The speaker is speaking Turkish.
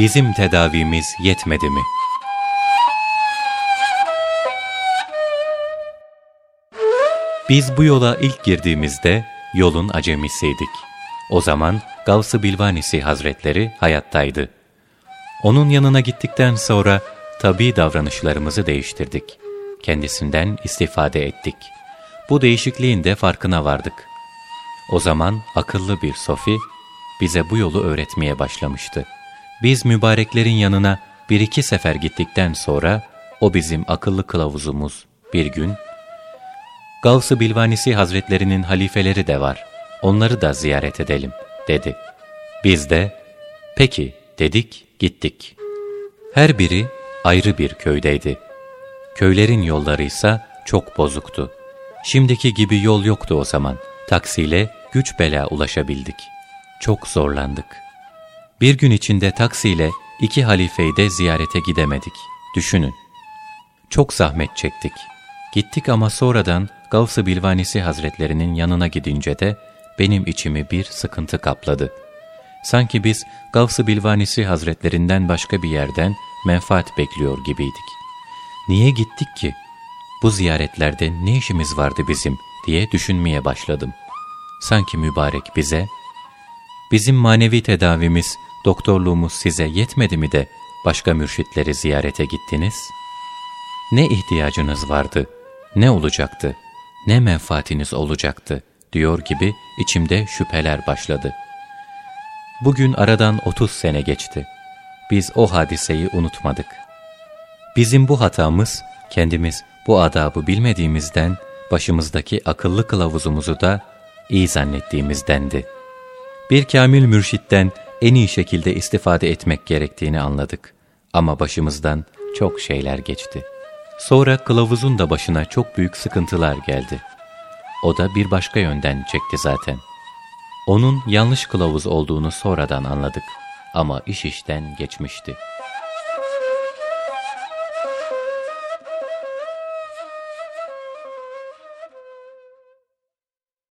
Bizim tedavimiz yetmedi mi? Biz bu yola ilk girdiğimizde yolun acemisiydik. O zaman Gavs-ı Bilvanisi Hazretleri hayattaydı. Onun yanına gittikten sonra tabi davranışlarımızı değiştirdik. Kendisinden istifade ettik. Bu değişikliğin de farkına vardık. O zaman akıllı bir Sofi bize bu yolu öğretmeye başlamıştı. Biz mübareklerin yanına bir iki sefer gittikten sonra o bizim akıllı kılavuzumuz bir gün Gavs-ı Bilvanisi Hazretlerinin halifeleri de var. Onları da ziyaret edelim, dedi. Biz de, peki dedik, gittik. Her biri ayrı bir köydeydi. Köylerin yolları ise çok bozuktu. Şimdiki gibi yol yoktu o zaman. Taksiyle güç bela ulaşabildik. Çok zorlandık. Bir gün içinde taksiyle iki halifeyi de ziyarete gidemedik. Düşünün. Çok zahmet çektik. Gittik ama sonradan Gavs-ı Bilvanisi Hazretlerinin yanına gidince de benim içimi bir sıkıntı kapladı. Sanki biz Gavs-ı Bilvanisi Hazretlerinden başka bir yerden menfaat bekliyor gibiydik. Niye gittik ki? Bu ziyaretlerde ne işimiz vardı bizim diye düşünmeye başladım. Sanki mübarek bize, bizim manevi tedavimiz, doktorluğumuz size yetmedi mi de başka mürşitleri ziyarete gittiniz? Ne ihtiyacınız vardı, ne olacaktı, ne menfaatiniz olacaktı diyor gibi içimde şüpheler başladı. Bugün aradan 30 sene geçti. Biz o hadiseyi unutmadık. Bizim bu hatamız, kendimiz bu adabı bilmediğimizden, başımızdaki akıllı kılavuzumuzu da iyi zannettiğimizdendi. Bir kamil mürşitten en iyi şekilde istifade etmek gerektiğini anladık. Ama başımızdan çok şeyler geçti. Sonra kılavuzun da başına çok büyük sıkıntılar geldi. O da bir başka yönden çekti zaten. Onun yanlış kılavuz olduğunu sonradan anladık. Ama iş işten geçmişti.''